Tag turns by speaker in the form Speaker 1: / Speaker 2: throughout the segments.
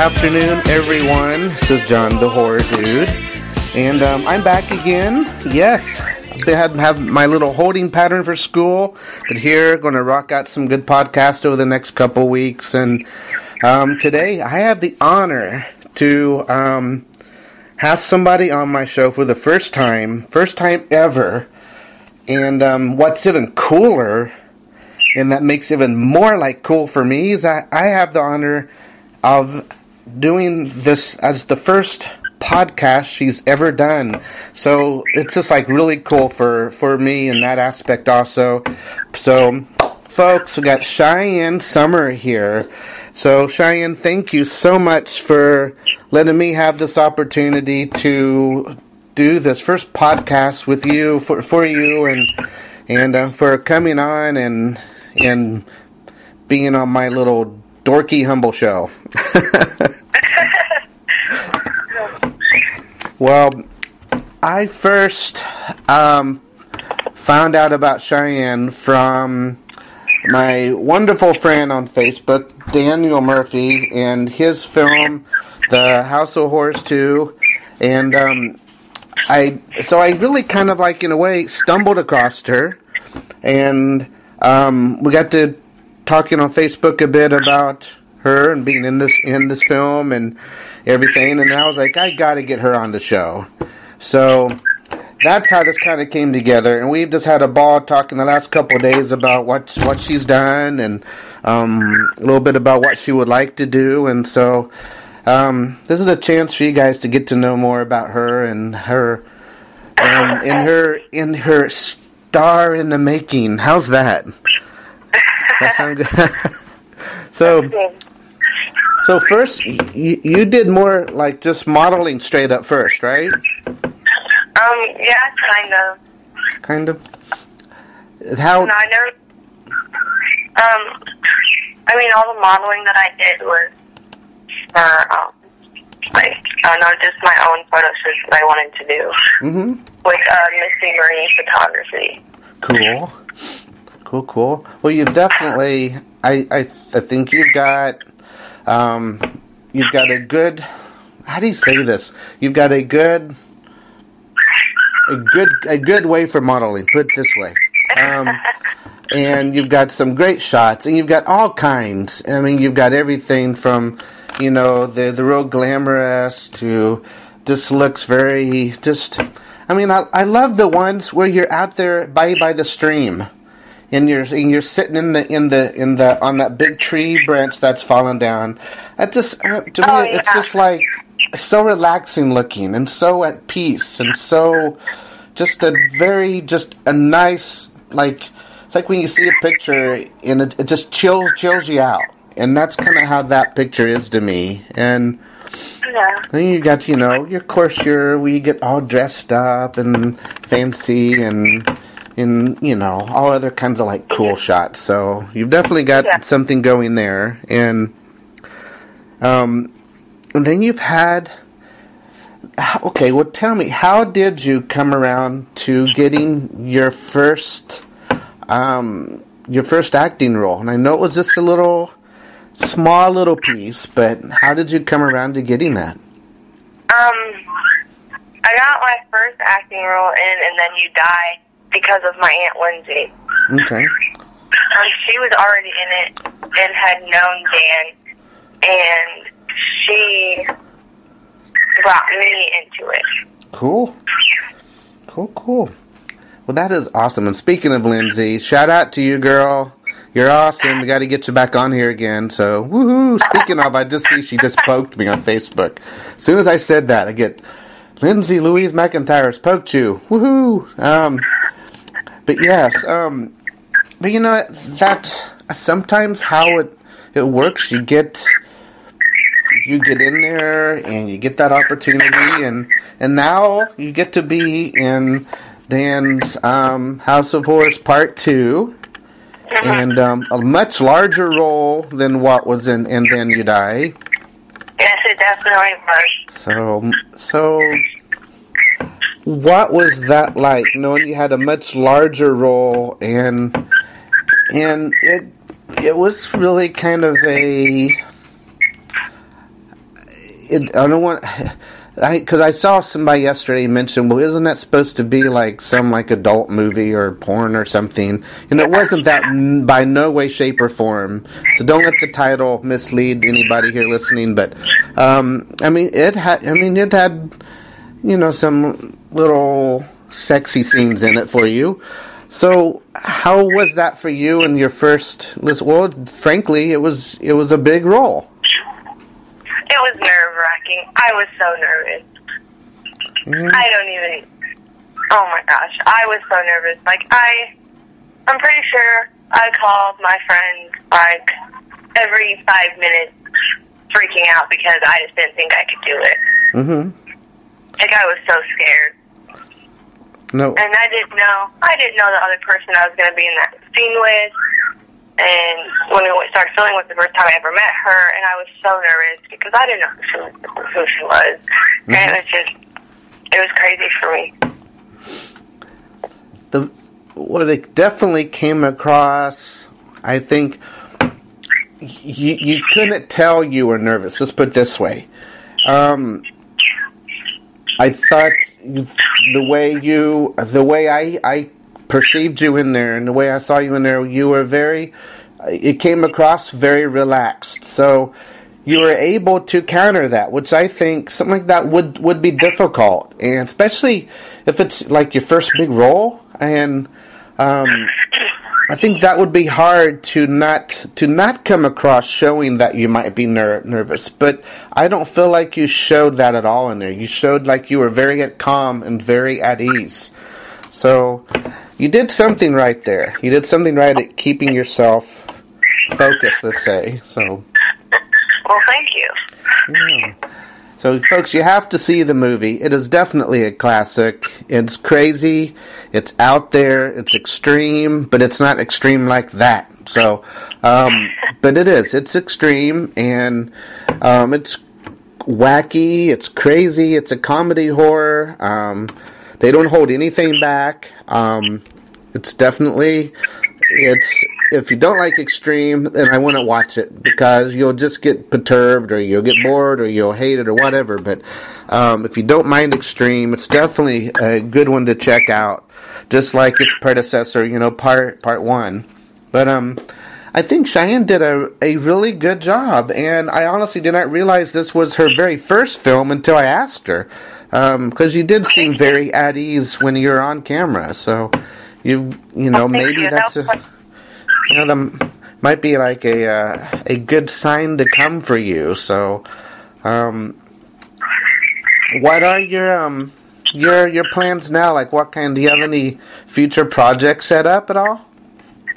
Speaker 1: Afternoon, everyone. This is John the Horror Dude, and um, I'm back again. Yes, I had have my little holding pattern for school, but here going to rock out some good podcasts over the next couple weeks. And um, today, I have the honor to um, have somebody on my show for the first time, first time ever. And um, what's even cooler, and that makes even more like cool for me, is that I have the honor of doing this as the first podcast she's ever done. So it's just like really cool for for me in that aspect also. So folks, we got Cheyenne Summer here. So Cheyenne, thank you so much for letting me have this opportunity to do this first podcast with you for for you and and uh, for coming on and and being on my little dorky humble show. well, I first um, found out about Cheyenne from my wonderful friend on Facebook, Daniel Murphy, and his film, The House of Whores 2. And um, I, so I really kind of like, in a way, stumbled across her. And um, we got to talking on Facebook a bit about her and being in this in this film and everything. And I was like, I got to get her on the show. So that's how this kind of came together. And we've just had a ball talking the last couple days about what what she's done and um, a little bit about what she would like to do. And so um, this is a chance for you guys to get to know more about her and her um, in her in her star in the making. How's that? That sound good. so, so first, you, you did more like just modeling straight up first, right?
Speaker 2: Um, yeah, kind of.
Speaker 1: Kind of. How?
Speaker 2: No, I never. Um, I mean, all the modeling that I did was for, um, like, I don't know, just my own photo shoots that I wanted to do
Speaker 1: Mm-hmm.
Speaker 2: with uh, Misty Marine Photography.
Speaker 1: Cool. Cool, cool. Well, you've definitely. I, I, I think you've got. Um, you've got a good. How do you say this? You've got a good. A good, a good way for modeling. Put it this way. Um, and you've got some great shots, and you've got all kinds. I mean, you've got everything from, you know, the the real glamorous to just looks very just. I mean, I, I love the ones where you're out there by by the stream, and you're and you're sitting in the in the in the on that big tree branch that's fallen down. That just uh, to me,
Speaker 2: Oh,
Speaker 1: it's just like so relaxing looking and so at peace and so just a very just a nice like it's like when you see a picture and it, it just chills chills you out and that's kind of how that picture is to me and
Speaker 2: Yeah.
Speaker 1: then you got you know your of course your we get all dressed up and fancy and and you know all other kinds of like cool shots. So you've definitely got
Speaker 2: Yeah.
Speaker 1: something going there. And um and then you've had okay well tell me how did you come around to getting your first um your first acting role? And i know it was just a little small little piece but how did you come around to getting that?
Speaker 2: Um, I got my first acting role in And Then You Die because of my Aunt Lindsay.
Speaker 1: okay.
Speaker 2: Um, she was already in it and had known Dan, and she brought me into it.
Speaker 1: cool. Cool cool. Well that is awesome. And speaking of lindsay shout out to you girl. You're awesome. We got to get you back on here again. So woohoo. Speaking of i just see she just poked me on facebook. As soon as i said that i get lindsay louise mcintyre has poked you. Woohoo. Um but yes um but you know that's sometimes how it it works you get you get in there and you get that opportunity and and now you get to be in Dan's um, House of Whores Part Two, and um, a much larger role than what was in and Then You Die.
Speaker 2: Yes, it definitely was.
Speaker 1: So so what was that like knowing you had a much larger role and and it it was really kind of a it, I don't want. I because I saw somebody yesterday mention, well, isn't that supposed to be like some like adult movie or porn or something? And it wasn't that by no way, shape, or form. So don't let the title mislead anybody here listening. But um, I mean, it had. I mean, it had, you know, some little sexy scenes in it for you. So how was that for you in your first? Well, frankly, it was it was a big role.
Speaker 2: It was nerve wracking. I was so nervous.
Speaker 1: Mhm.
Speaker 2: I don't even. Oh my gosh, I was so nervous. Like I, I'm pretty sure I called my friend like every five minutes, freaking out because I just didn't think I could do it.
Speaker 1: Mm-hmm.
Speaker 2: Like I was so scared,
Speaker 1: No.
Speaker 2: and I didn't know. I didn't know the other person I was going to be in that scene with. And when we started filming was the first time I ever met her, and I was so nervous because I didn't know who she was. Who she was. And it was just, it was crazy for me.
Speaker 1: the what it definitely came across i think you, you couldn't tell you were nervous let's put it this way um, i thought the way you the way i i perceived you in there and the way i saw you in there you were very it came across very relaxed. So you were able to counter that, which I think something like that would would be difficult, and especially if it's like your first big role, and um, I think that would be hard to not to not come across showing that you might be ner- nervous. But I don't feel like you showed that at all in there. You showed like you were very at calm and very at ease. So you did something right there. You did something right at keeping yourself focused. Let's say so.
Speaker 2: Well, thank you.
Speaker 1: Yeah. So, folks, you have to see the movie. It is definitely a classic. It's crazy. It's out there. It's extreme, but it's not extreme like that. So, um, but it is. It's extreme, and um, it's wacky. It's crazy. It's a comedy horror. Um, they don't hold anything back. Um, it's definitely. It's if you don't like extreme, then I wouldn't watch it because you'll just get perturbed or you'll get bored or you'll hate it or whatever. But um, if you don't mind extreme, it's definitely a good one to check out, just like its predecessor, you know, part part one. But um, I think Cheyenne did a a really good job, and I honestly did not realize this was her very first film until I asked her, because you did seem very at ease when you're on camera. So you you know maybe that's
Speaker 2: That
Speaker 1: a you know, that might be like a uh, a good sign to come for you. So, um, what are your um your your plans now? Like, what kind? Do you have any future projects set up at all?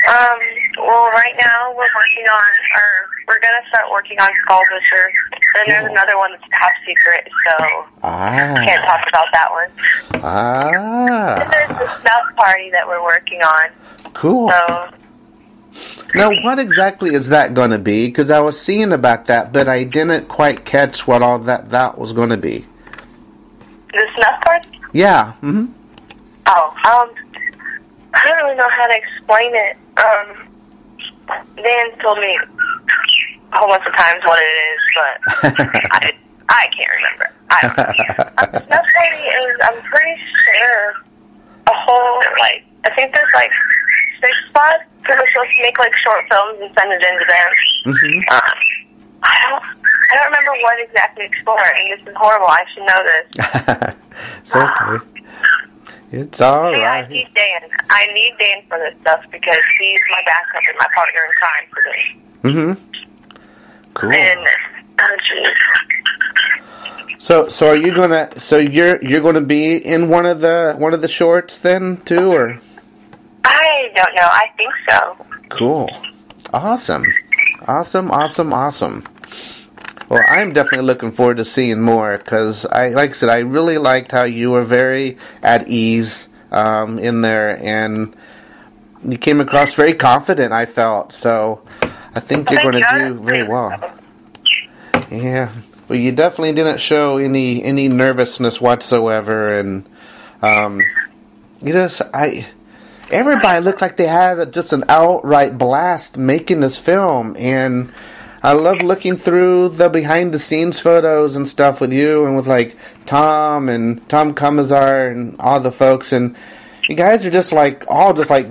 Speaker 2: Um, well, right now we're working on, or we're gonna start working on Skull Butcher. Then there's
Speaker 1: Cool.
Speaker 2: another one that's top secret, so can't
Speaker 1: Ah,
Speaker 2: talk about that one. Ah. And there's the snuff party that we're working on.
Speaker 1: cool.
Speaker 2: So
Speaker 1: Now, what exactly is that going to be? Because I was seeing about that, but I didn't quite catch what all that that was going to be.
Speaker 2: the snuff party.
Speaker 1: Yeah. Mm hmm
Speaker 2: Oh, um, I don't really know how to explain it. Um, Dan told me a whole bunch of times what it is, but I, I can't remember. I don't know. Um, Snuff party is, I'm pretty sure, a whole, like, I think there's like six spots because we're supposed to make like short films and send it into them.
Speaker 1: hmm
Speaker 2: Um, I don't, I don't remember what exactly to explore, and this is horrible. I should know this.
Speaker 1: it's okay. It's all
Speaker 2: See, I need Dan. I need Dan for this stuff because he's my backup and my partner in crime for this.
Speaker 1: Mm-hmm. Cool.
Speaker 2: And oh jeez,
Speaker 1: So, so are you gonna? So you're you're gonna be in one of the one of the shorts then too, or?
Speaker 2: I don't know. I think so.
Speaker 1: Cool. Awesome. Awesome. Awesome. Awesome. Well, I'm definitely looking forward to seeing more because I, like I said, I really liked how you were very at ease um, in there, and you came across very confident. I felt so. I think you're going to
Speaker 2: you.
Speaker 1: do very well. Yeah. Well, you definitely didn't show any any nervousness whatsoever, and um, you just I. Everybody looked like they had just an outright blast making this film, and I love looking through the behind the scenes photos and stuff with you and with like Tom and Tom Kamazar and all the folks and you guys are just like all just like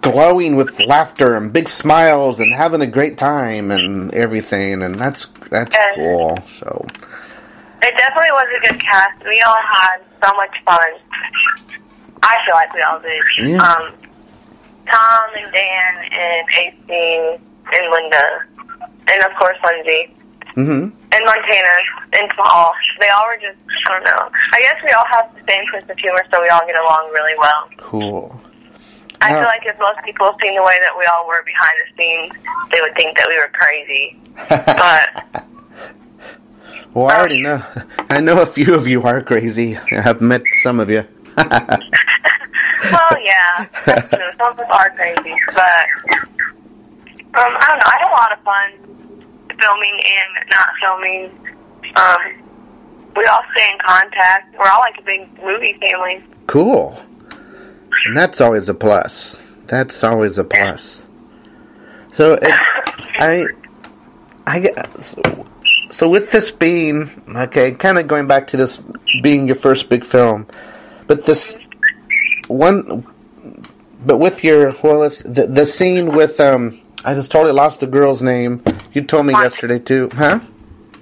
Speaker 1: glowing with laughter and big smiles and having a great time and everything and that's that's cool. So
Speaker 2: It definitely was a good cast. We all had so much fun. I feel like we all did.
Speaker 1: Yeah.
Speaker 2: Um, Tom and Dan and AC and Linda, and of course Lindsay
Speaker 1: mhm.
Speaker 2: and Montana and Paul. They all were just I don't know. I guess we all have the same sense of humor, so we all get along really well.
Speaker 1: Cool.
Speaker 2: I
Speaker 1: Now-
Speaker 2: feel like if most people seen the way that we all were behind the scenes, they would think that we were crazy. But
Speaker 1: well, I already know. I know a few of you are crazy. I've met some of you.
Speaker 2: Well, yeah, that's true. Some of us are crazy, but um, I don't know. I had a lot of fun filming and not filming. Um, we all stay in contact. We're all like a big movie family.
Speaker 1: Cool. And that's always a plus. That's always a plus. So it, I, I so, so with this being okay, kind of going back to this being your first big film, but this one, but with your well, it's the the scene with um, I just totally lost the girl's name. You told me yesterday too, huh?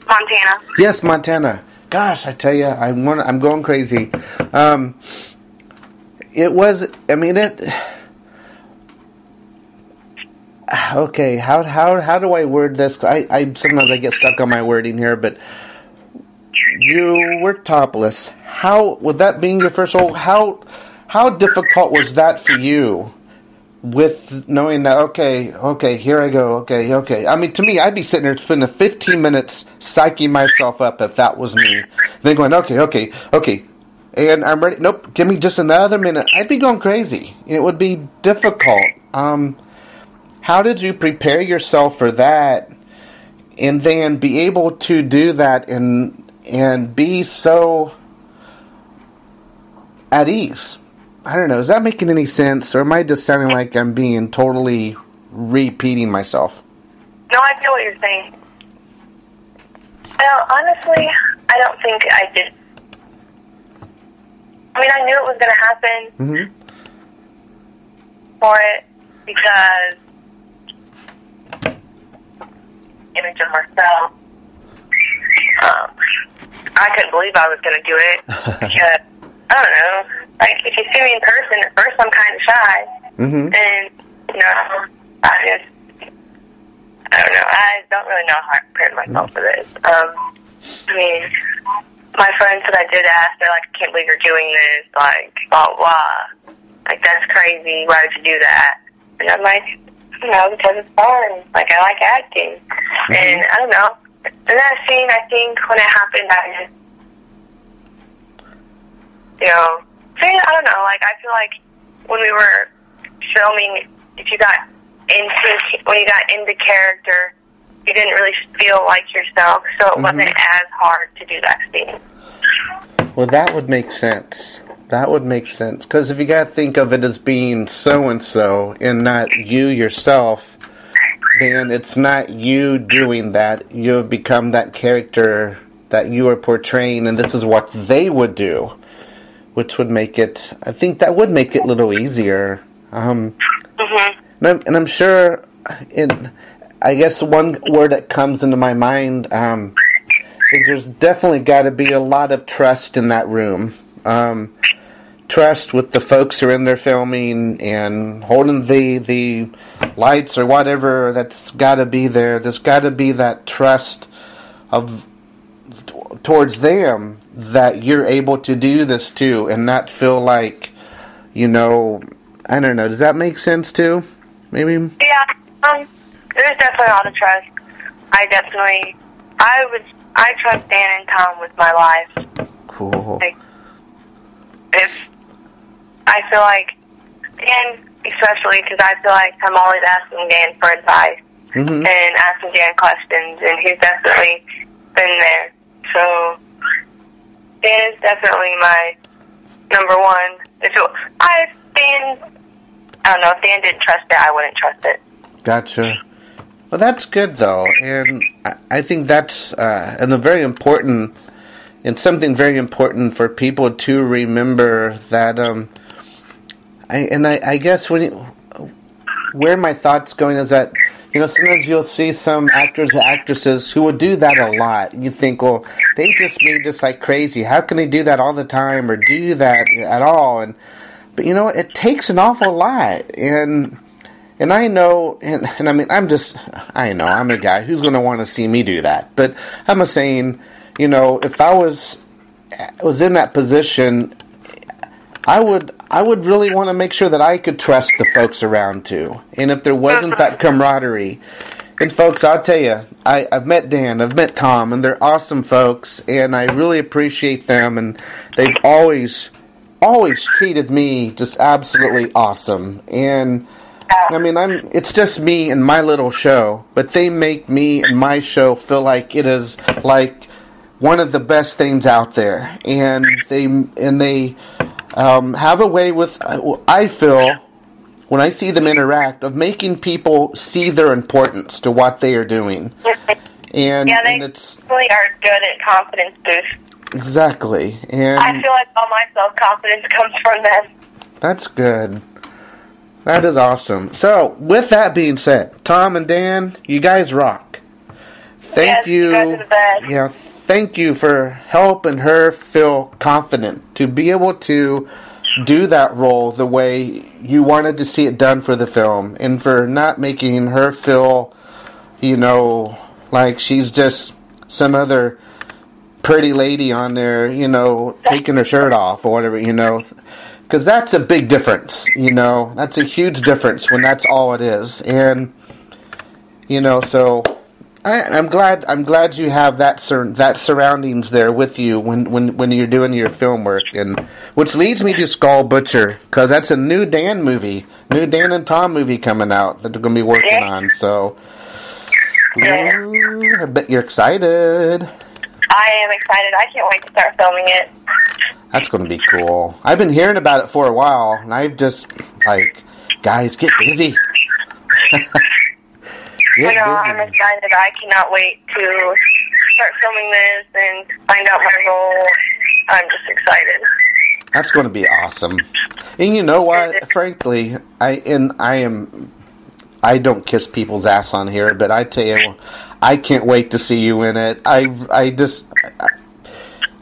Speaker 2: Montana.
Speaker 1: Yes, Montana. Gosh, I tell you, I'm one, I'm going crazy. Um, it was. I mean it. Okay, how how how do I word this? I, I sometimes I get stuck on my wording here, but you were topless. How with that being your first role? How how difficult was that for you? With knowing that, okay, okay, here I go, okay, okay. I mean, to me, I'd be sitting there spending 15 minutes psyching myself up if that was me. Then going, okay, okay, okay, and I'm ready. Nope, give me just another minute. I'd be going crazy. It would be difficult. Um, how did you prepare yourself for that, and then be able to do that and and be so at ease? I don't know. Is that making any sense, or am I just sounding like I'm being totally repeating myself?
Speaker 2: No, I feel what you're saying. Well, honestly, I don't think I did. I mean, I knew it was going to happen
Speaker 1: Mm-hmm.
Speaker 2: for it because image of myself. Um, I couldn't believe I was going to do it because I don't know. Like if you see me in person, at first I'm kind of shy,
Speaker 1: Mm-hmm.
Speaker 2: and you know, I just I don't know. I don't really know how I prepared myself for this. Um, I mean, my friends that I did ask, they're like, I can't believe you're doing this. Like, blah, blah. Like, that's crazy. Why would you do that? And I'm like, you know, because it's fun. Like, I like acting. And I don't know. And that scene, I think, when it happened, I you know, I don't know. Like, I feel like when we were filming, if you got into, when you got into character, you didn't really feel like yourself, so it wasn't mm-hmm. as hard to do that scene.
Speaker 1: Well, that would make sense. That would make sense because if you got to think of it as being so and so and not you yourself, then it's not you doing that. You have become that character that you are portraying, and this is what they would do, which would make it. I think that would make it a little easier. Um,
Speaker 2: hmm
Speaker 1: and I'm, and I'm sure, in, I guess one word that comes into my mind um, is there's definitely got to be a lot of trust in that room. Um, trust with the folks who are in there filming and holding the the lights or whatever that's got to be there. There's got to be that trust of towards them that you're able to do this too and not feel like you know I don't know. Does that make sense too? Maybe.
Speaker 2: Yeah, um, there's definitely a lot of trust. I definitely, I would, I trust Dan and Tom with my life.
Speaker 1: Cool.
Speaker 2: Like, if I feel like, Dan especially because I feel like I'm always asking Dan for advice
Speaker 1: hmm
Speaker 2: and asking Dan questions, and he's definitely been there. So Dan is definitely my number one. If it, I if Dan, I don't know if Dan didn't trust it, I wouldn't trust it.
Speaker 1: Gotcha. Well, that's good though, and I, I think that's uh, and a very important and something very important for people to remember that. Um, I and I, I guess when you, where my thoughts going is that you know sometimes you'll see some actors or actresses who will do that a lot. You think, well, they just made this like crazy. How can they do that all the time or do that at all? And but you know, it takes an awful lot and and I know, and, and I mean, I'm just, I know, I'm a guy who's going to want to see me do that. But I'm saying, you know, if I was was in that position, I would I would really want to make sure that I could trust the folks around too. And if there wasn't that camaraderie, and folks, I'll tell you, I, I've met Dan, I've met Tom, and they're awesome folks, and I really appreciate them, and they've always always treated me just absolutely awesome. And I mean, I'm. It's just me and my little show, but they make me and my show feel like it is like one of the best things out there, and they and they um, have a way with. I feel when I see them interact of making people see their importance to what they are doing, and
Speaker 2: yeah, they
Speaker 1: and it's
Speaker 2: really are good at confidence boost.
Speaker 1: exactly, and
Speaker 2: I feel like all my self confidence comes from them.
Speaker 1: That's good. That is awesome. So, with that being said, Tom and Dan, you guys rock. Thank
Speaker 2: Yes, you guys are the best.
Speaker 1: Yeah, thank you for helping her feel confident to be able to do that role the way you wanted to see it done for the film and for not making her feel, you know, like she's just some other pretty lady on there, you know, taking her shirt off or whatever, you know. Because that's a big difference, you know. That's a huge difference when that's all it is. And, you know, so I, I'm glad. I'm glad you have that sur- that surroundings there with you when, when, when you're doing your film work, and which leads me to Skull Butcher because that's a new Dan movie, new Dan and Tom movie coming out that they're going to be working on. So,
Speaker 2: Yeah.
Speaker 1: Ooh, I bet you're excited.
Speaker 2: I am excited. I can't wait to start filming it.
Speaker 1: That's going to be cool. I've been hearing about it for a while, and I've just like, guys, get busy.
Speaker 2: You know, I'm excited. I cannot wait to start filming this and find out my role. I'm just excited.
Speaker 1: That's going to be awesome. And you know what? Frankly, I and I am. I don't kiss people's ass on here, but I tell you, I can't wait to see you in it. I I just.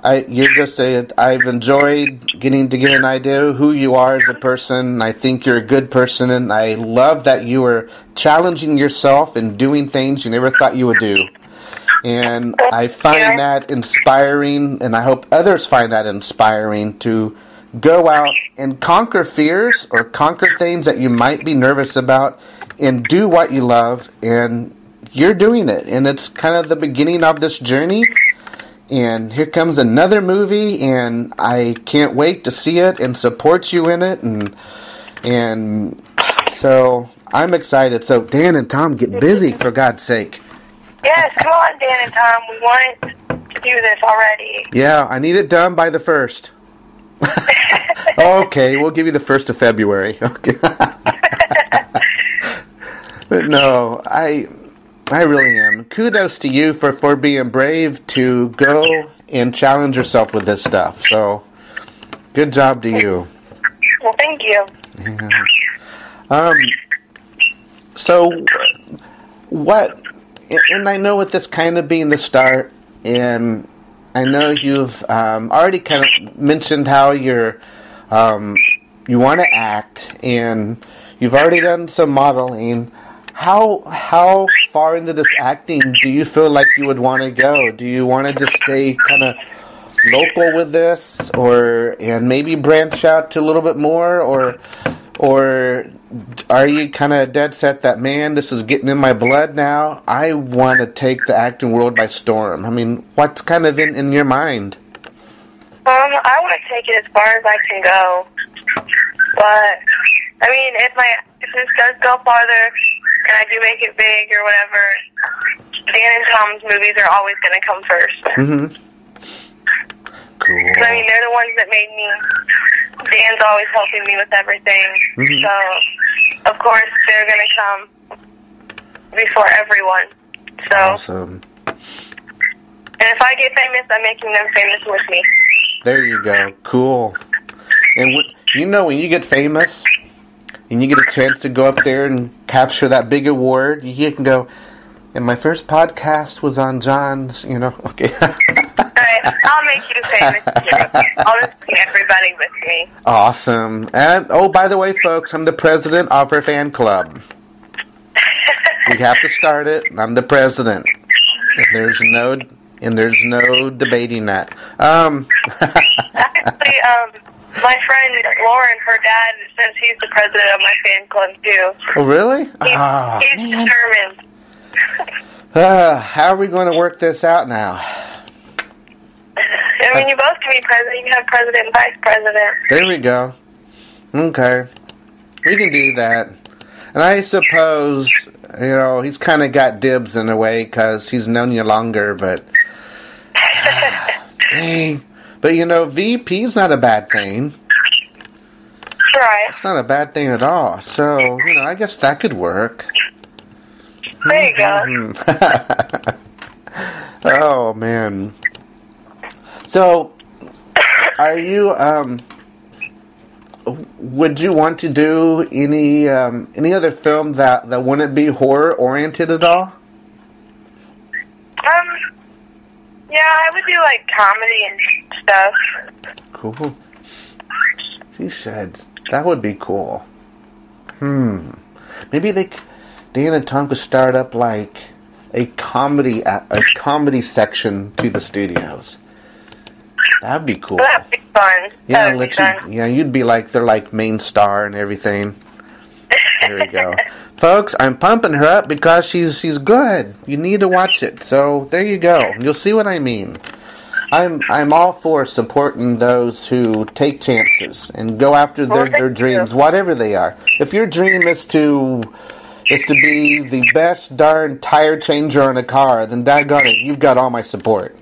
Speaker 1: I, you're just a. I've enjoyed getting to get an idea of who you are as a person. I think you're a good person, and I love that you are challenging yourself and doing things you never thought you would do. And I find that inspiring, and I hope others find that inspiring to go out and conquer fears or conquer things that you might be nervous about and do what you love. And you're doing it, and it's kind of the beginning of this journey and here comes another movie and I can't wait to see it and support you in it and and so I'm excited. So Dan and Tom get busy for God's sake.
Speaker 2: Yes, come on, Dan and Tom. We wanted to do this already.
Speaker 1: Yeah, I need it done by the first. okay, we'll give you the first of February. Okay. but no, I I really am. Kudos to you for, for being brave to go and challenge yourself with this stuff. So good job to you.
Speaker 2: Well, thank you.
Speaker 1: Um, so, what? And I know with this kind of being the start, and I know you've um, already kind of mentioned how you're um, you want to act, and you've already done some modeling. How how far into this acting do you feel like you would want to go? Do you want to just stay kind of local with this, or and maybe branch out to a little bit more, or or are you kind of dead set that man, this is getting in my blood now? I want to take the acting world by storm. I mean, what's kind of in, in your mind?
Speaker 2: Um, I want to take it as far as I can go. But I mean, if my if this does go farther and I do make it big or whatever, Dan and Tom's movies are always going to come first.
Speaker 1: Mm-hmm. Cool.
Speaker 2: I mean, they're the ones that made me. Dan's always helping me with everything,
Speaker 1: Mhm.
Speaker 2: so of course they're going to come before everyone. So,
Speaker 1: Awesome.
Speaker 2: and if I get famous, I'm making them famous with me.
Speaker 1: There you go. Cool. And you know, when you get famous and you get a chance to go up there and capture that big award, you can go. And my first podcast was on John's. You know, okay.
Speaker 2: I'll make you famous. I'll just bring everybody with me.
Speaker 1: awesome. And oh, by the way, folks, I'm the president of our fan club. We have to start it. I'm the president. And there's no and there's no debating that. Um,
Speaker 2: Actually, um, my friend Lauren, her dad, says he's the president of my fan club too.
Speaker 1: oh, really?
Speaker 2: He's,
Speaker 1: Ah,
Speaker 2: he's
Speaker 1: man.
Speaker 2: determined.
Speaker 1: Uh, how are we going to work this out now?
Speaker 2: I mean, you both can be president. You can have president and vice president.
Speaker 1: There we go. Okay. We can do that. And I suppose, you know, he's kind of got dibs in a way because he's known you longer, but. Dang. But, you know, VP's not a bad thing.
Speaker 2: Right.
Speaker 1: It's not a bad thing at all. So, you know, I guess that could work.
Speaker 2: There you go.
Speaker 1: Hmm. oh, man. So, are you, um. Would you want to do any um, any other film that, that wouldn't be horror oriented at all?
Speaker 2: Um. Yeah, I would do like comedy and stuff.
Speaker 1: Cool. She said that would be cool. Hmm. Maybe they, Dan and Tom could start up like a comedy a, a comedy section to the studios. That'd be cool.
Speaker 2: That'd be fun.
Speaker 1: Yeah,
Speaker 2: that would be fun.
Speaker 1: you, yeah, you'd be like they're like main star and everything. There we go, folks. I'm pumping her up because she's she's good. You need to watch it. So there you go. You'll see what I mean. I'm I'm all for supporting those who take chances and go after their, their dreams, whatever they are. If your dream is to is to be the best darn tire changer on a car, then daggone it, you've got all my support.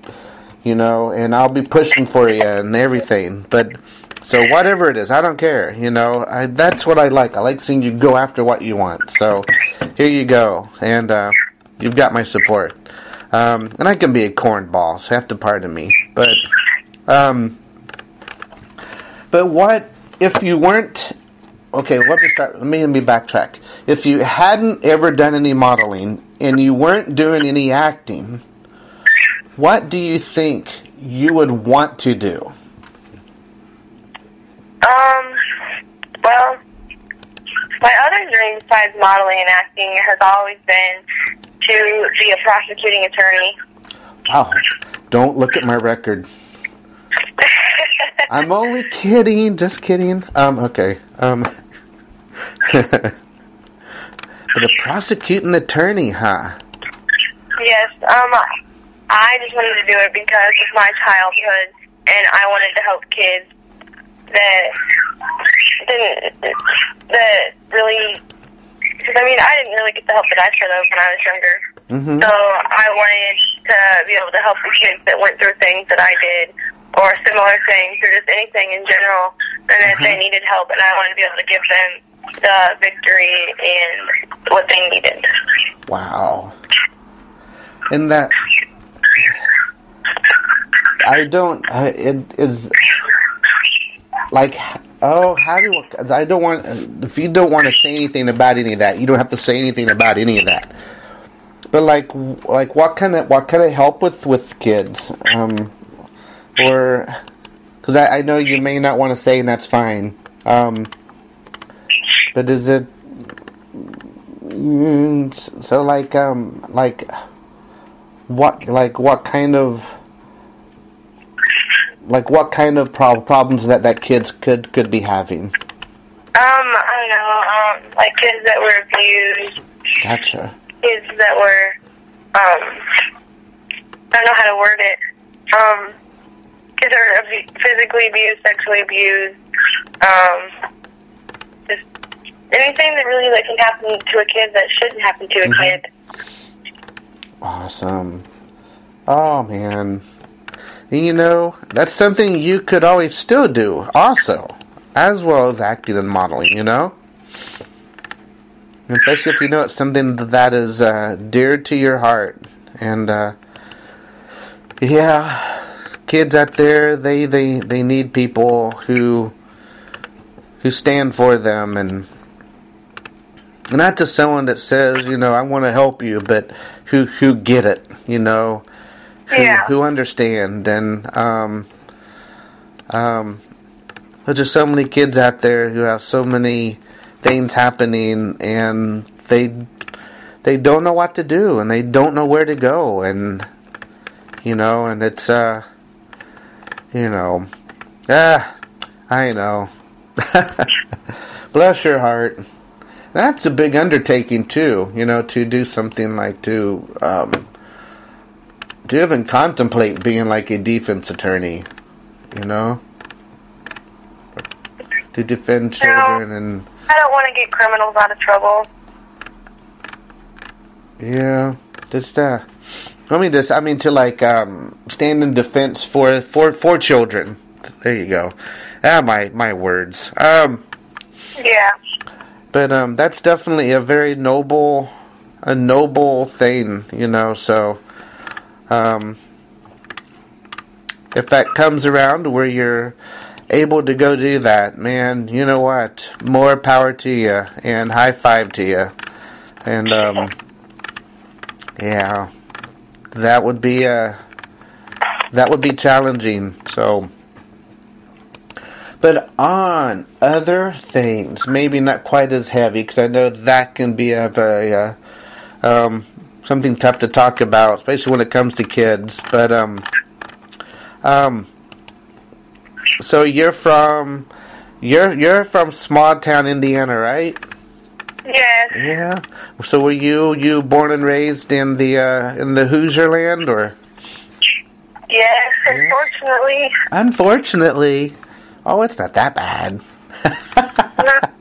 Speaker 1: You know, and I'll be pushing for you and everything. But so whatever it is, I don't care. You know, I, that's what I like. I like seeing you go after what you want. So here you go, and uh, you've got my support. Um, and I can be a cornball, so have to pardon me. But, um, but what if you weren't? Okay, let me start. Let me let me backtrack. If you hadn't ever done any modeling and you weren't doing any acting, what do you think you would want to do?
Speaker 2: Um, well, my other dream besides modeling and acting has always been to be a prosecuting attorney.
Speaker 1: Wow! Don't look at my record. I'm only kidding. Just kidding. Um. Okay. Um. but a prosecuting attorney, huh?
Speaker 2: yes, um, I just wanted to do it because of my childhood, and I wanted to help kids that didn't, that really, because I mean, I didn't really get the help that I should have when I was younger.
Speaker 1: Mm-hmm.
Speaker 2: So I wanted to be able to help the kids that went through things that I did, or similar things, or just anything in general, and if they needed help, and I wanted to be able to give them the victory and what they needed.
Speaker 1: Wow. And that I don't. Uh, it is like oh, how do 'cause I don't want. If you don't want to say anything about any of that, you don't have to say anything about any of that. But like, like what kind of what kind of help with with kids, um, or because I, I know you may not want to say, and that's fine. Um, but is it Mm, so like um like what like what kind of like what kind of prob- problems that that kids could could be having
Speaker 2: Um, I don't know, um, like kids that were abused,
Speaker 1: gotcha
Speaker 2: kids that were, um, I don't know how to word it. Um, kids that are abu- physically abused, sexually abused, um, just anything that really like can happen to a kid that shouldn't happen to a
Speaker 1: Mhm.
Speaker 2: kid.
Speaker 1: awesome oh man you know that's something you could always still do also as well as acting and modeling you know? Especially if you know it's something that is uh, dear to your heart. And uh, yeah, kids out there, they, they, they need people who who stand for them. And not just someone that says, you know, I want to help you, but who who get it, you know, who,
Speaker 2: Yeah.
Speaker 1: who understand. And um um there's just so many kids out there who have so many things happening and they they don't know what to do and they don't know where to go. And you know and it's uh you know ah I know. Bless your heart. That's a big undertaking too you know to do something like to um to even contemplate being like a defense attorney you know to defend children and
Speaker 2: I don't want to get criminals out of trouble.
Speaker 1: Yeah, just uh, I mean, just I mean to like um, stand in defense for for for children. There you go. Ah, my my words. Um,
Speaker 2: Yeah.
Speaker 1: but um, that's definitely a very noble, a noble thing, you know. So, um, if that comes around where you're able to go do that, man, you know what? More power to you, and high five to you, and um, yeah, that would be uh, that would be challenging. So. But on other things, maybe not quite as heavy, because I know that can be a very uh, um, something tough to talk about, especially when it comes to kids. But um, um, so you're from you're you're from small town Indiana, right?
Speaker 2: Yes.
Speaker 1: Yeah. So were you you born and raised in the uh, in the Hoosier land, or
Speaker 2: Yes. Unfortunately.
Speaker 1: unfortunately? Oh, it's not that bad.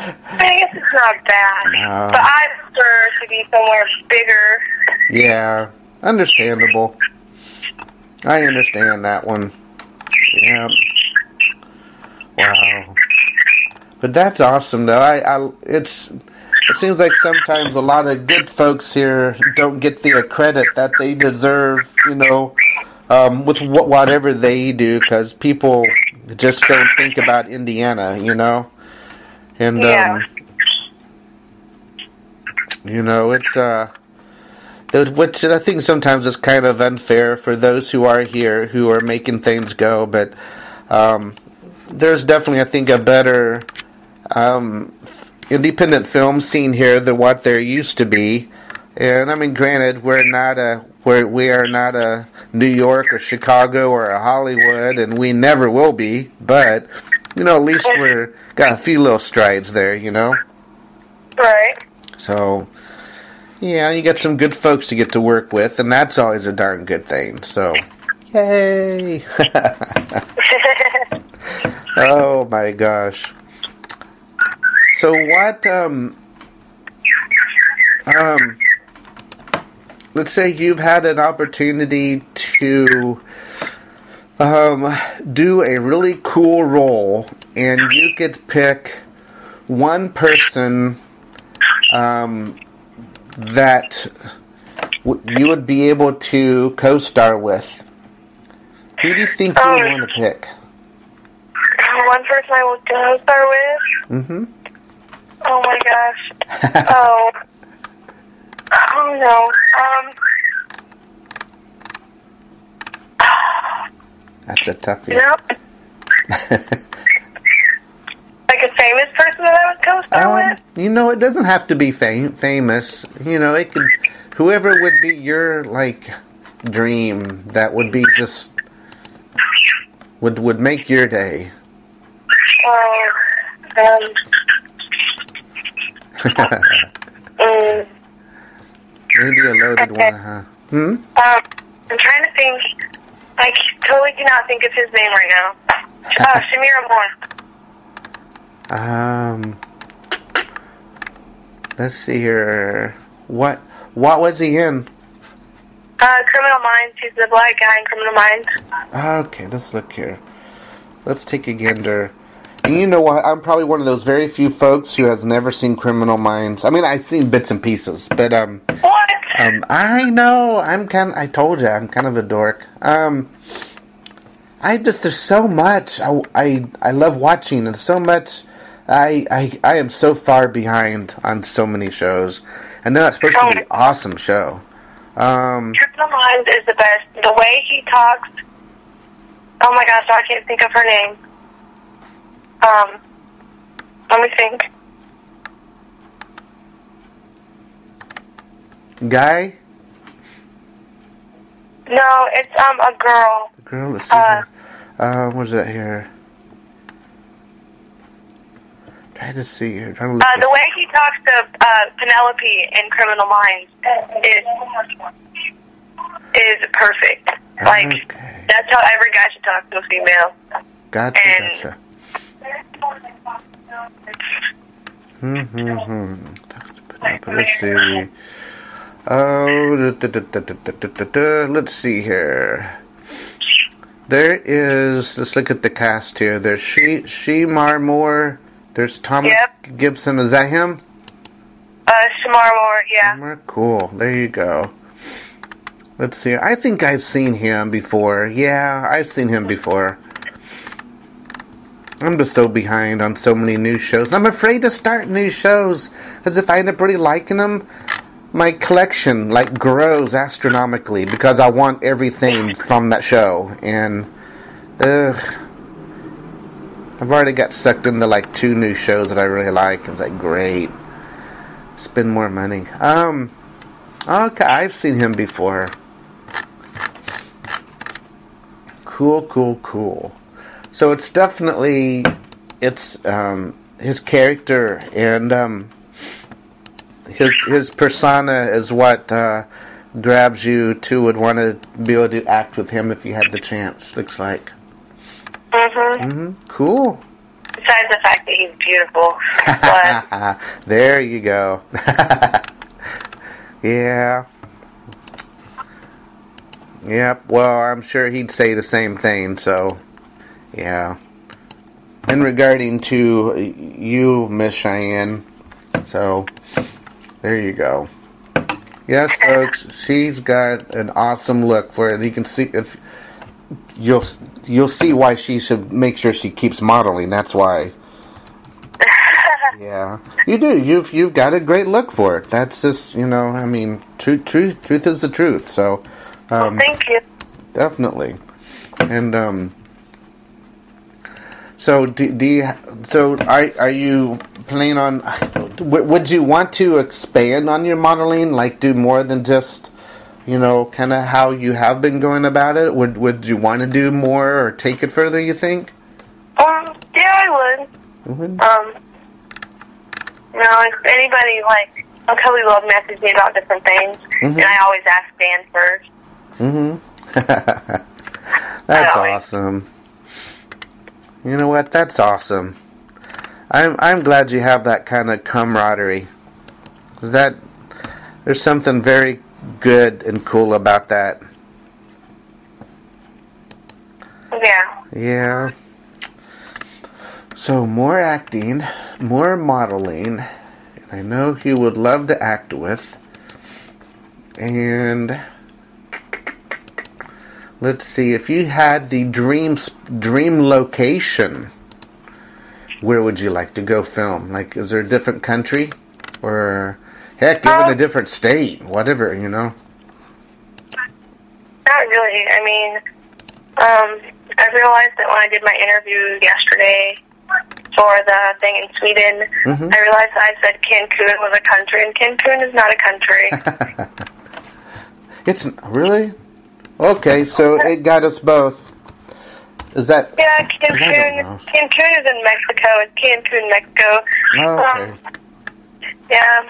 Speaker 2: I guess it's not bad.
Speaker 1: No.
Speaker 2: But I prefer to be somewhere bigger.
Speaker 1: Yeah, understandable. I understand that one. Yeah. Wow. But that's awesome, though. I, I, it's, it seems like sometimes a lot of good folks here don't get the credit that they deserve. You know, um, with wh- whatever they do, because people just don't think about Indiana. You know, and
Speaker 2: Yeah.
Speaker 1: um, you know, it's uh. Which I think sometimes is kind of unfair for those who are here who are making things go, but um, there's definitely, I think, a better um, independent film scene here than what there used to be. And I mean, granted, we're not a we're, we are not a New York or Chicago or a Hollywood, and we never will be. But you know, at least we're got a few little strides there. You know.
Speaker 2: Right.
Speaker 1: So, yeah, you got some good folks to get to work with, and that's always a darn good thing. So, yay! oh my gosh. So what? Um, um, let's say you've had an opportunity to um, do a really cool role, and you could pick one person um, that w- you would be able to co-star with. Who do you think you would
Speaker 2: Um,
Speaker 1: want to pick?
Speaker 2: One person I will co-star with.
Speaker 1: Mm-hmm.
Speaker 2: Oh my gosh. oh. Oh no. Um.
Speaker 1: That's a toughie.
Speaker 2: You know, like a famous person that I would co-star
Speaker 1: Um,
Speaker 2: with.
Speaker 1: you know, it doesn't have to be fam- famous. You know, it could whoever would be your like dream that would be just would would make your day.
Speaker 2: Oh. Um. mm,
Speaker 1: Maybe a loaded one, huh? Hmm.
Speaker 2: um. I'm trying to think. I totally cannot think of his name right now. Uh, Shemar Moore.
Speaker 1: Um. Let's see here. What what was he in?
Speaker 2: Uh, Criminal Minds. He's the black guy in Criminal Minds.
Speaker 1: Okay, let's look here. Let's take a gander. And you know what? I'm probably one of those very few folks who has never seen Criminal Minds. I mean, I've seen bits and pieces, but um,
Speaker 2: What?
Speaker 1: Um, I know I'm kind. I told you I'm kind of a dork. Um, I just there's so much I I, I love watching and so much. I, I I am so far behind on so many shows, and they're not supposed to be an awesome show. Um,
Speaker 2: Criminal Minds is the best. The way he talks. Oh my gosh, I can't think of her name. Um, let me think.
Speaker 1: Guy,
Speaker 2: No, it's um a girl.
Speaker 1: the girl. Let's see.
Speaker 2: Uh.
Speaker 1: Uh, what is that here? Trying to see here. Trying to look
Speaker 2: Uh, the way he talks to uh, Penelope in Criminal Minds is is perfect. Like
Speaker 1: Okay.
Speaker 2: that's how every guy should talk to a female.
Speaker 1: Gotcha,
Speaker 2: and-
Speaker 1: gotcha. Mm-hmm. Let's see. Oh, da, da, da, let's see here. There is. Let's look at the cast here. There's she, she Moore. There's Thomas
Speaker 2: yep.
Speaker 1: Gibson. Is that him?
Speaker 2: Uh, Shemar Moore. Yeah.
Speaker 1: Shemar, cool. There you go. Let's see. I think I've seen him before. Yeah, I've seen him before. I'm just so behind on so many new shows. And I'm afraid to start new shows because if I end up really liking them, my collection like grows astronomically because I want everything from that show. And ugh, I've already got sucked into like two new shows that I really like. It's like great, spend more money. Um, okay, I've seen him before. Cool, cool, cool. So it's definitely it's um, his character and um, his his persona is what uh, grabs you to would want to be able to act with him if you had the chance. Looks like.
Speaker 2: Mhm.
Speaker 1: hmm Cool.
Speaker 2: Besides the fact that he's beautiful, but
Speaker 1: there you go. yeah. Yep. Well, I'm sure he'd say the same thing. So, yeah. In regarding to you, Miss Cheyenne, so there you go. Yes, folks, she's got an awesome look for it. You can see if you'll you'll see why she should make sure she keeps modeling. That's why. Yeah, you do. You've you've got a great look for it. That's just you know. I mean, truth truth truth is the truth. So, um,
Speaker 2: thank you.
Speaker 1: definitely. And um, so do, do you? So are are you planning on? w- Would you want to expand on your modeling? Like do more than just you know, kind of how you have been going about it? Would would you want to do more or take it further? You think?
Speaker 2: Um, yeah, I would.
Speaker 1: Mhm.
Speaker 2: Um, you know, if anybody like, I'll love message me about different things,
Speaker 1: Mhm.
Speaker 2: and I always ask Dan first.
Speaker 1: Mm-hmm. That's awesome. You know what? That's awesome. I'm I'm glad you have that kind of camaraderie. That there's something very good and cool about that.
Speaker 2: Yeah.
Speaker 1: Yeah. So more acting, more modeling. And I know you would love to act with. And let's see if you had the dream dream location. Where would you like to go film? Like, is there a different country, or heck, even a
Speaker 2: Um,
Speaker 1: different state? Whatever, you know.
Speaker 2: Not really. I mean, um, I realized that when I did my interview yesterday for the thing in Sweden,
Speaker 1: Mhm.
Speaker 2: I realized I said Cancun was a country, and Cancun is not a country.
Speaker 1: It's really okay. So it got us both. Is that?
Speaker 2: yeah,
Speaker 1: I
Speaker 2: Cancun. Cancun is in Mexico. It's Cancun, Mexico.
Speaker 1: Oh, okay.
Speaker 2: Um, yeah.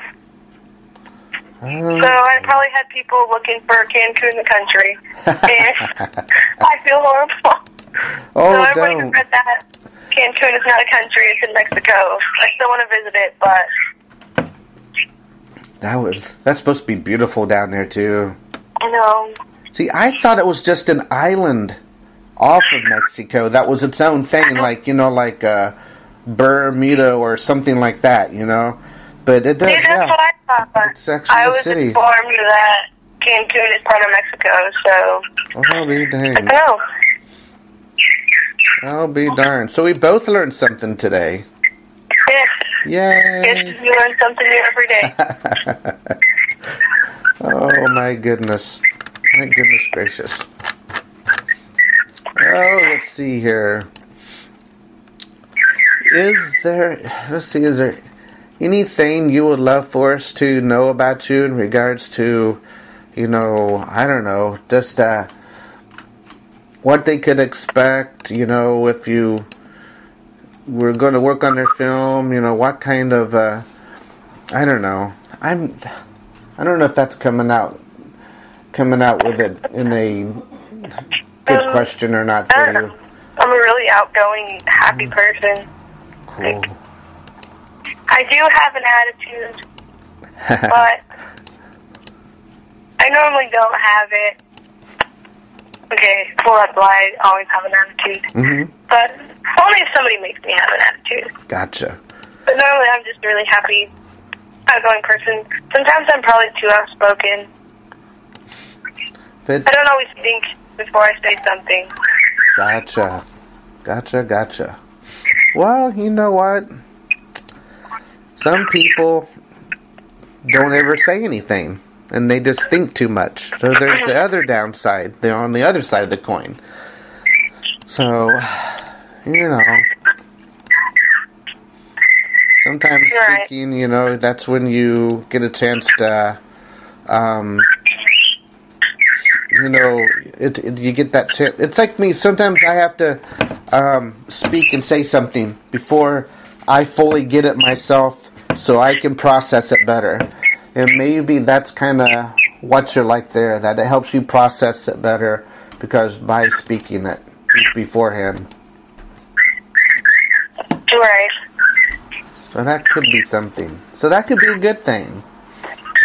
Speaker 2: So I probably had people looking for Cancun, the country, and I feel horrible.
Speaker 1: oh,
Speaker 2: so who
Speaker 1: don't.
Speaker 2: read that, Cancun is not a country; it's in Mexico. I still want to visit it, but
Speaker 1: That was that's supposed to be beautiful down there too.
Speaker 2: I know.
Speaker 1: See, I thought it was just an island off of Mexico that was its own thing, like you know, like uh, Bermuda or something like that, you know. But it does,
Speaker 2: See, that's
Speaker 1: yeah.
Speaker 2: what I thought.
Speaker 1: It's actually
Speaker 2: I was
Speaker 1: city.
Speaker 2: informed that Cancun is part of Mexico, so
Speaker 1: I'll be
Speaker 2: I
Speaker 1: dang.
Speaker 2: don't know.
Speaker 1: I'll be darned. So we both learned something today.
Speaker 2: Yeah, guess
Speaker 1: Yay!
Speaker 2: you learn something new every day.
Speaker 1: oh my goodness. My goodness gracious. Oh, let's see here. Is there, let's see, is there anything you would love for us to know about you in regards to, you know, I don't know, just uh, what they could expect, you know, if you were going to work on their film, you know, what kind of, uh, I don't know. I'm, I don't know if that's coming out, coming out with it in a good
Speaker 2: Um,
Speaker 1: question or not for you?
Speaker 2: I'm a really outgoing, happy person.
Speaker 1: Cool.
Speaker 2: I do have an attitude, but I normally don't have it. Okay, well that's why I always have an attitude.
Speaker 1: hmm
Speaker 2: But only if somebody makes me have an attitude.
Speaker 1: Gotcha.
Speaker 2: But normally I'm just a really happy, outgoing person. Sometimes I'm probably too outspoken.
Speaker 1: But
Speaker 2: I don't always think before I say something.
Speaker 1: Gotcha. Gotcha, gotcha. Well, you know what? Some people don't ever say anything and they just think too much. So there's the other downside. They're on the other side of the coin. So, you know. Sometimes
Speaker 2: right.
Speaker 1: speaking, you know, that's when you get a chance to um, you know, it, it, you get that chance. It's like me. Sometimes I have to um, speak and say something before I fully get it myself, so I can process it better. And maybe that's kind of what you're like there. That it helps you process it better because by speaking it beforehand.
Speaker 2: Right.
Speaker 1: So that could be something. So that could be a good thing.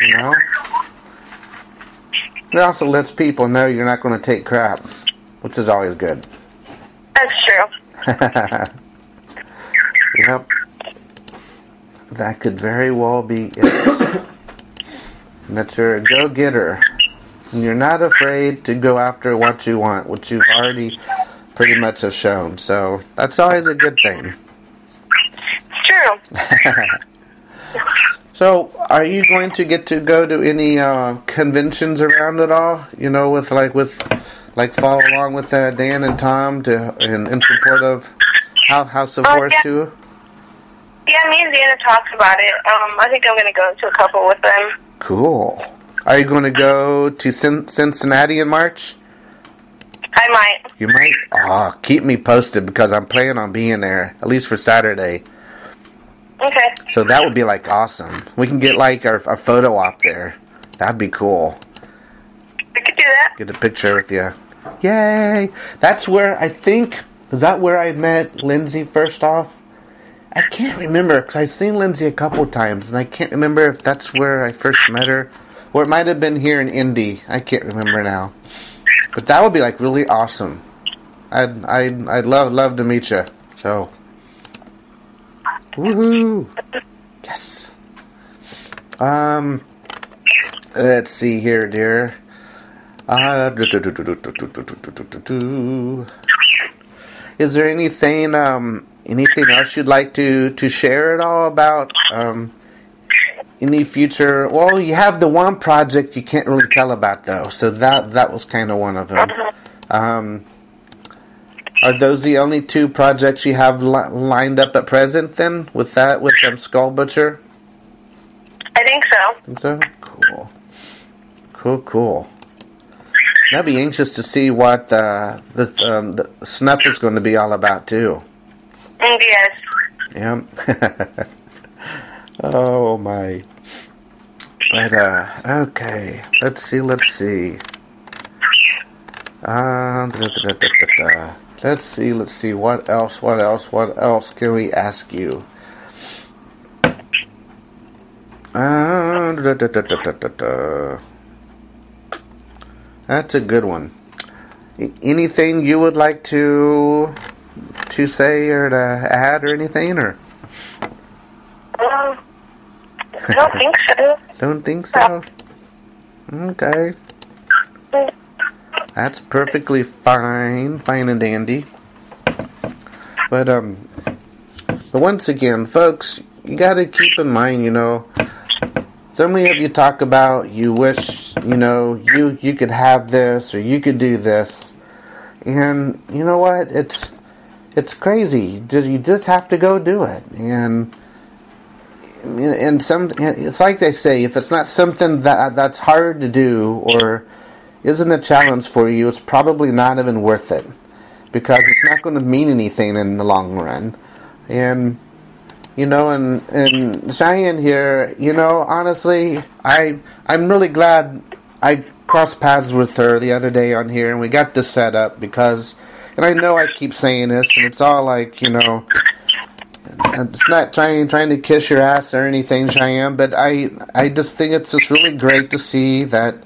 Speaker 1: You know? It also lets people know you're not going to take crap, which is always good.
Speaker 2: That's true.
Speaker 1: yep. That could very well be it. and that you're a go getter. And you're not afraid to go after what you want, which you've already pretty much have shown. So that's always a good thing.
Speaker 2: It's true.
Speaker 1: So, are you going to get to go to any uh, conventions around at all? You know, with like with like follow along with uh, Dan and Tom to in, in support of House of
Speaker 2: Oh,
Speaker 1: Whores
Speaker 2: yeah.
Speaker 1: too.
Speaker 2: Yeah, me and Dana talked about it. Um, I think I'm going to go to a couple with them.
Speaker 1: Cool. Are you going to go to Cin- Cincinnati in March?
Speaker 2: I might.
Speaker 1: You might. Ah, keep me posted because I'm planning on being there at least for Saturday.
Speaker 2: Okay.
Speaker 1: So that would be like awesome. We can get like our, our photo op there. That'd be cool.
Speaker 2: We could do that.
Speaker 1: Get a picture with you. Yay! That's where I think. Is that where I met Lindsay first off? I can't remember because I've seen Lindsay a couple times and I can't remember if that's where I first met her or it might have been here in Indy. I can't remember now. But that would be like really awesome. I'd I'd I'd love love to meet you. So, Woohoo! Yes. Um, let's see here, dear. Uh, is there anything um anything else you'd like to to share at all about um any future? Well, you have the one project you can't really tell about though, so that that was kind of one of them. Um, are those the only two projects you have li- lined up at present? Then with that with um, Skull Butcher.
Speaker 2: I think so.
Speaker 1: Think so? Cool. Cool, cool. I'll be anxious to see what uh, the um, the snuff is going to be all about too.
Speaker 2: And yes.
Speaker 1: Yep. oh my. But uh, okay. Let's see. Let's see. Uh, da, da, da, da, da, da. Let's see. Let's see. What else? What else? What else can we ask you? Uh, da, da, da. That's a good one. Anything you would like to to say or to add or anything, or
Speaker 2: Um, I don't think so.
Speaker 1: don't think so? Okay, that's perfectly fine, fine and dandy. But um, but once again, folks, you got to keep in mind, you know, so many of you talk about you wish, you know, you you could have this or you could do this, and you know what? It's it's crazy. You just have to go do it, and and some it's like they say, if it's not something that that's hard to do or isn't a challenge for you, it's probably not even worth it. Because it's not going to mean anything in the long run, and you know, and and Cheyenne here, you know, honestly, I I'm really glad I crossed paths with her the other day on here, and we got this set up because, and I know I keep saying this, and it's all like you know, it's not trying trying to kiss your ass or anything, Cheyenne, but I I just think it's just really great to see that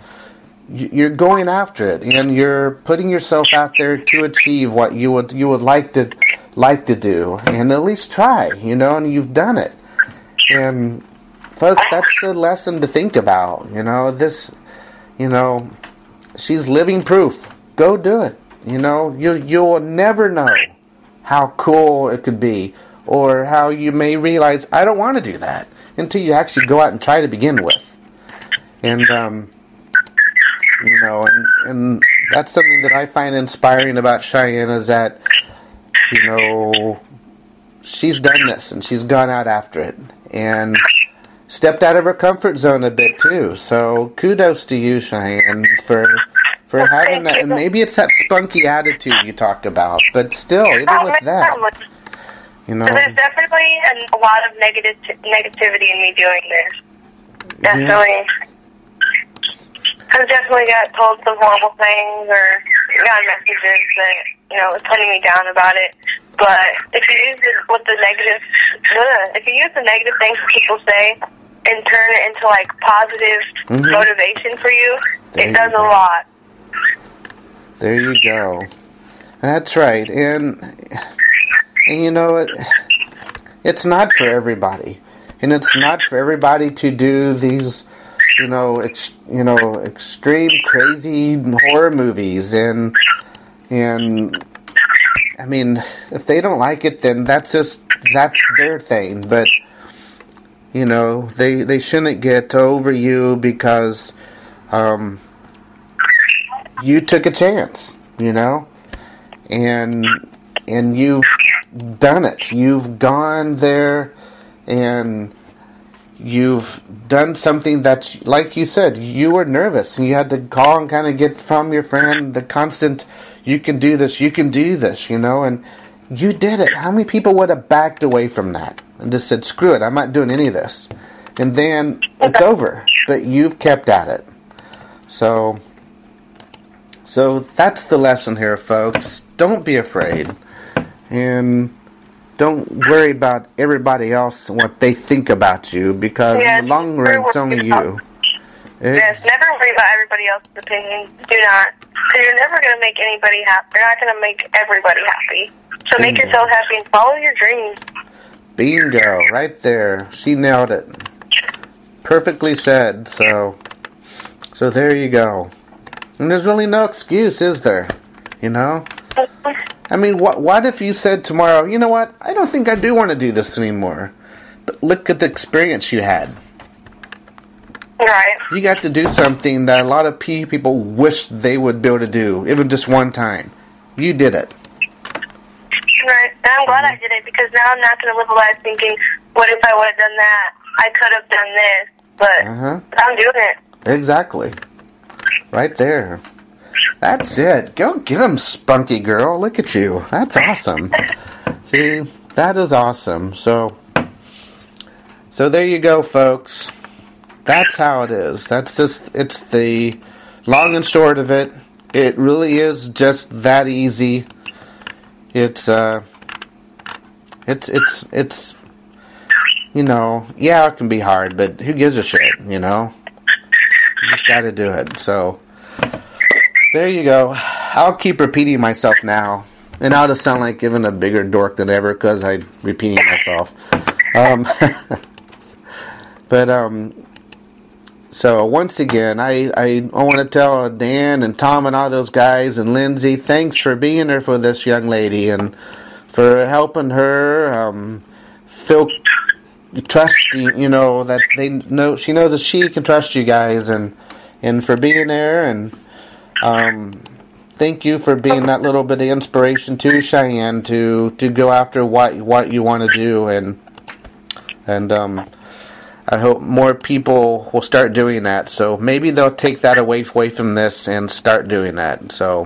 Speaker 1: you're going after it and you're putting yourself out there to achieve what you would you would like to like to do and at least try you know and you've done it. And folks that's a lesson to think about you know this you know she's living proof. Go do it you know. You you'll never know how cool it could be or how you may realize i don't want to do that until you actually go out and try to begin with. And um you know and and that's something that i find inspiring about cheyenne is that you know, she's done this and she's gone out after it and stepped out of her comfort zone a bit too. So kudos to you, Cheyenne, for for having that. And maybe it's that spunky attitude you talk about, but still, even
Speaker 2: Oh,
Speaker 1: with that, you know,
Speaker 2: there's definitely a lot of negative negativity in me doing this. Definitely. I've definitely got told some horrible things or got messages that, you know, was putting me down about it. But if you use it with the negative, ugh, if you use the negative things people say and turn it into like positive
Speaker 1: Mhm.
Speaker 2: motivation for you,
Speaker 1: There
Speaker 2: it does a lot.
Speaker 1: There you go. That's right. And and you know it it's not for everybody. And it's not for everybody to do these you know, ex, you know, extreme crazy horror movies. And and I mean, if they don't like it then that's just that's their thing, but you know, they they shouldn't get over you because um you took a chance, you know, and and you've done it. You've gone there, and you've done something that, like you said, you were nervous, and you had to call and kind of get from your friend the constant, "You can do this. You can do this," you know, and you did it. How many people would have backed away from that and just said, "Screw it, I'm not doing any of this," and then it's over. But you've kept at it, so. So that's the lesson here, folks. Don't be afraid. And don't worry about everybody else and what they think about you because
Speaker 2: Yes,
Speaker 1: in the long run, it's only you.
Speaker 2: Yes, never worry about everybody else's opinion. Do not. Because you're never going to make anybody happy. You're not going to make everybody happy. So make yourself happy and follow your dreams.
Speaker 1: bingo, right there. She nailed it. Perfectly said. So, so there you go. And there's really no excuse, is there? You know? Mm-hmm. I mean, what what if you said tomorrow, you know what? I don't think I do want to do this anymore. But look at the experience you had.
Speaker 2: Right.
Speaker 1: You got to do something that a lot of pe- people wish they would be able to do, even just one time. You did it.
Speaker 2: Right. And I'm glad I did it because now I'm not going to live a life thinking, what if I would have done that? I could have done this. But
Speaker 1: Uh huh.
Speaker 2: I'm doing it.
Speaker 1: Exactly. Right there. That's it. Go get him, spunky girl. Look at you. That's awesome. See, that is awesome. So, so there you go, folks. That's how it is. That's just it's the long and short of it. It really is just that easy. It's uh, it's it's it's you know, yeah, it can be hard, but who gives a shit, you know? You just got to do it. So there you go. I'll keep repeating myself now. and I'll just sound like even a bigger dork than ever because I'm repeating myself. Um, but um, so once again, I, I, want to tell Dan and Tom and all those guys and Lindsay, thanks for being there for this young lady and for helping her um, feel trusty. You know that they know she knows that she can trust you guys and and for being there and um, thank you for being that little bit of inspiration to Cheyenne to to go after what what you want to do and and um, I hope more people will start doing that. So maybe they'll take that away away from this and start doing that. So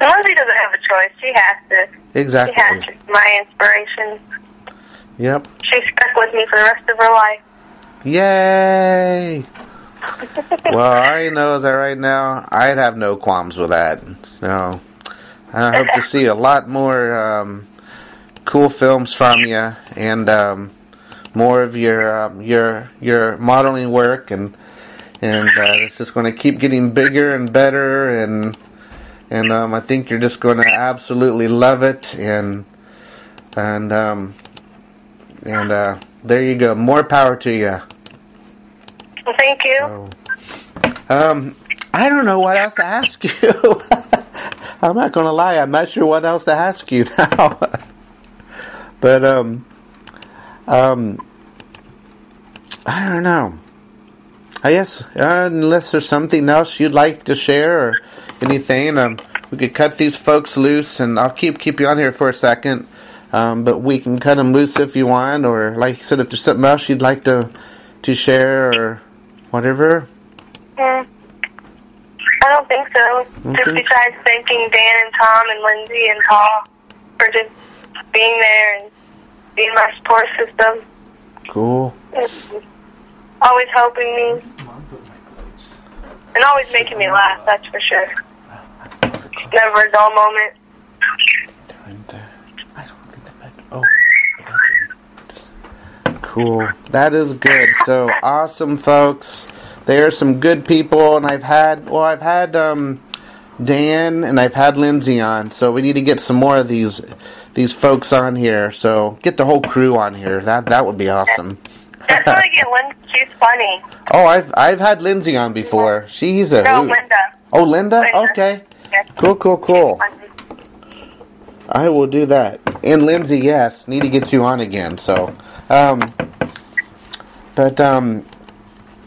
Speaker 2: Lindsay doesn't have a choice; she has to.
Speaker 1: exactly.
Speaker 2: She has to. My inspiration.
Speaker 1: Yep.
Speaker 2: She's stuck with me for the rest of her life.
Speaker 1: Yay! Well, I know that right now I'd have no qualms with that. So I hope to see a lot more um, cool films from you and um, more of your um, your your modeling work and and uh, it's just going to keep getting bigger and better and and um, I think you're just going to absolutely love it and and um, and uh, there you go. More power to you.
Speaker 2: Well, thank you.
Speaker 1: Oh. Um, I don't know what else to ask you. I'm not gonna lie, I'm not sure what else to ask you now. but um, um, I don't know. I guess uh, unless there's something else you'd like to share or anything, um, we could cut these folks loose, and I'll keep keep you on here for a second. Um, but we can cut them loose if you want, or like you said, if there's something else you'd like to to share or whatever.
Speaker 2: Mm. I don't think so. Just besides thanking Dan and Tom and Lindsay and Paul for just being there and being my support system.
Speaker 1: Cool.
Speaker 2: and Always helping me and always making me laugh, that's for sure. Never a dull moment.
Speaker 1: Oh, cool. That is good. So awesome, folks. They are some good people, and I've had well, I've had um, Dan and I've had Lindsay on. So we need to get some more of these these folks on here. So get the whole crew on here. That that would be awesome.
Speaker 2: Definitely get Lindsay. She's funny.
Speaker 1: Oh, I've I've had Lindsay on before. She's a
Speaker 2: No,
Speaker 1: hoot.
Speaker 2: Linda.
Speaker 1: Oh, Linda.
Speaker 2: Linda.
Speaker 1: Okay.
Speaker 2: Yes.
Speaker 1: Cool, cool, cool. I will do that. And Lindsay, yes, need to get you on again. So, um, but um,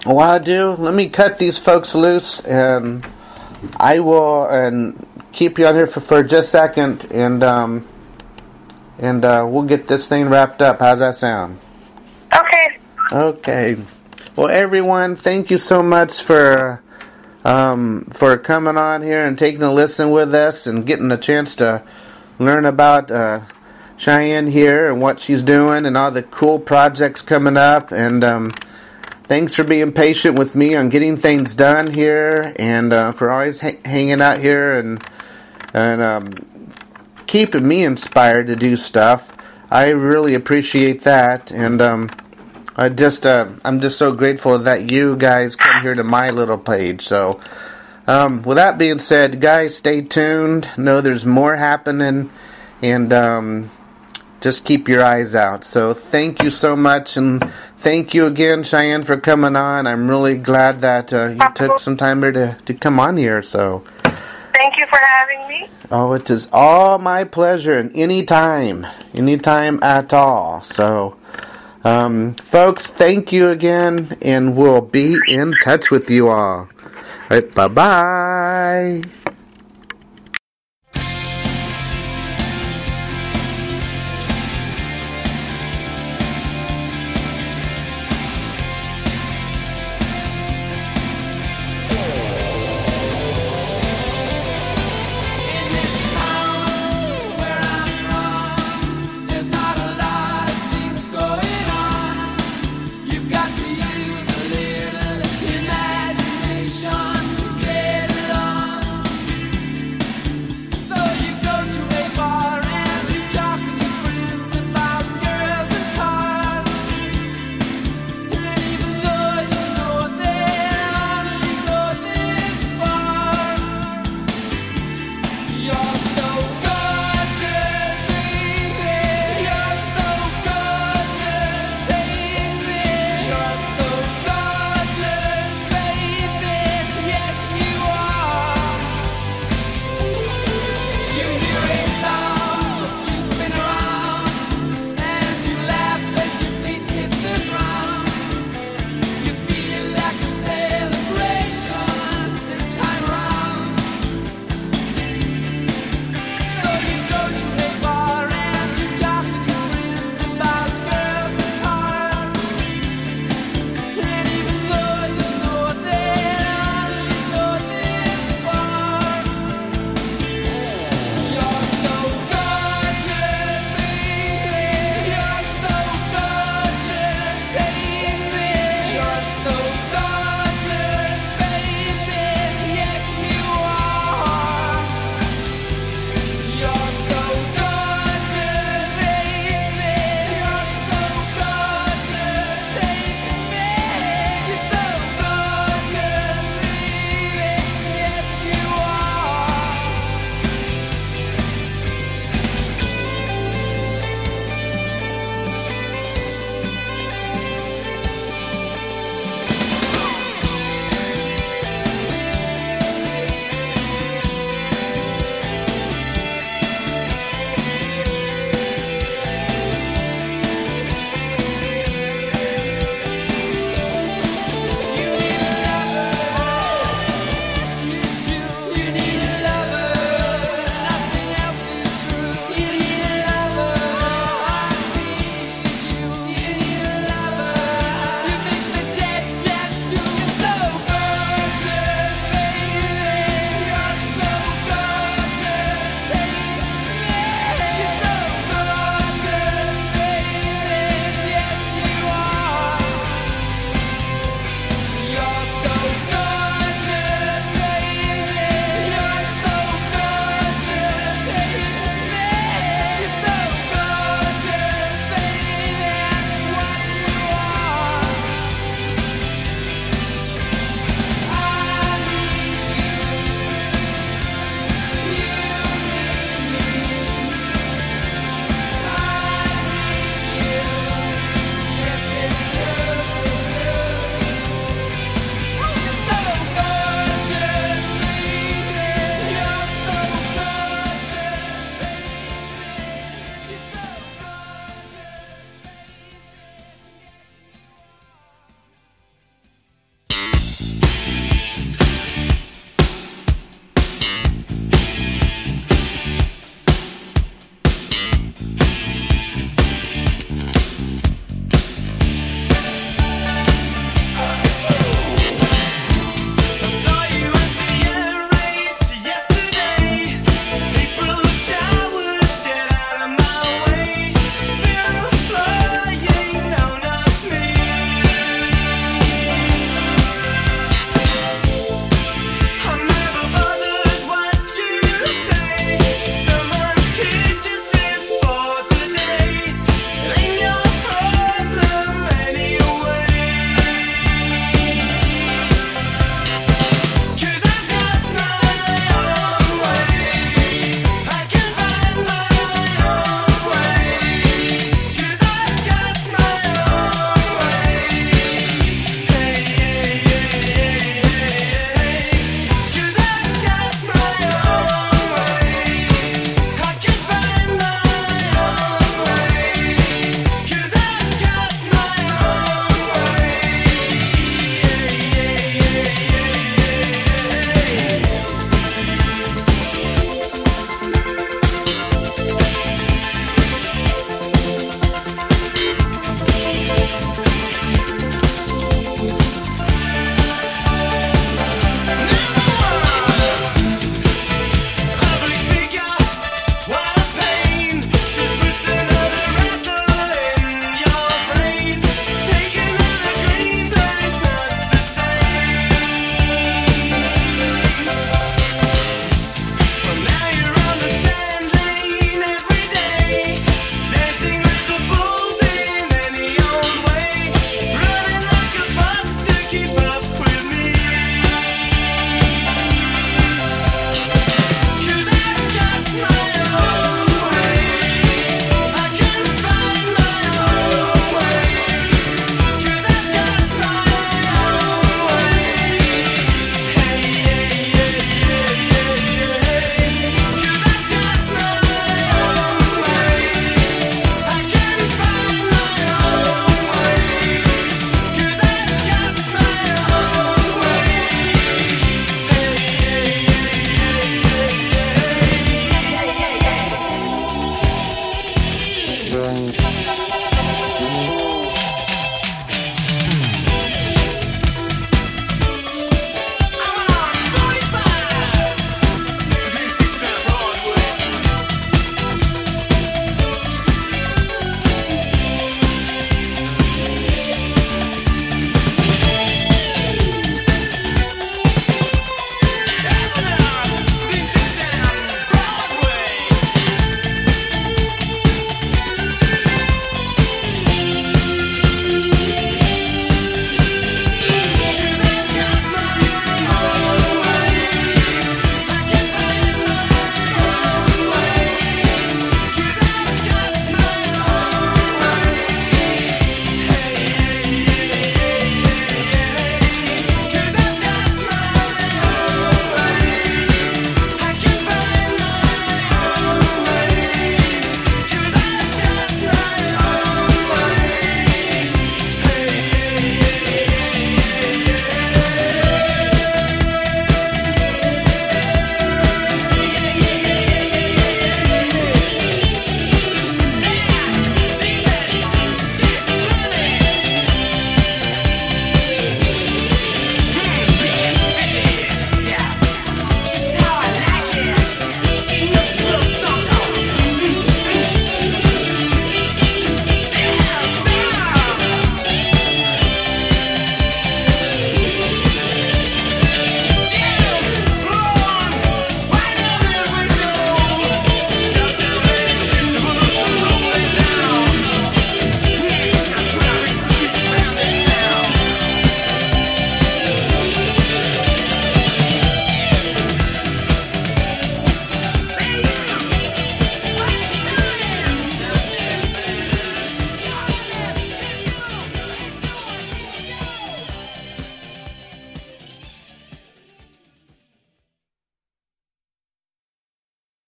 Speaker 1: what I do? Let me cut these folks loose, and I will and keep you on here for, for just a second, and um, and uh, we'll get this thing wrapped up. How's that sound?
Speaker 2: Okay.
Speaker 1: Okay. Well, everyone, thank you so much for um, for coming on here and taking a listen with us and getting a chance to learn about uh, Cheyenne here and what she's doing and all the cool projects coming up. And um, thanks for being patient with me on getting things done here and uh, for always ha- hanging out here and and um, keeping me inspired to do stuff. I really appreciate that, and um, I just uh, I'm just so grateful that you guys come here to my little page. So, um, with that being said, guys, stay tuned. Know there's more happening, and um, just keep your eyes out. So, thank you so much, and thank you again, Cheyenne, for coming on. I'm really glad that uh, you took some time here to to come on here. So.
Speaker 2: Thank you for having me.
Speaker 1: Oh, it is all my pleasure, and anytime, anytime at all. So, um, folks, thank you again, and we'll be in touch with you all. All right, bye bye.